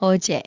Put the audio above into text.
어제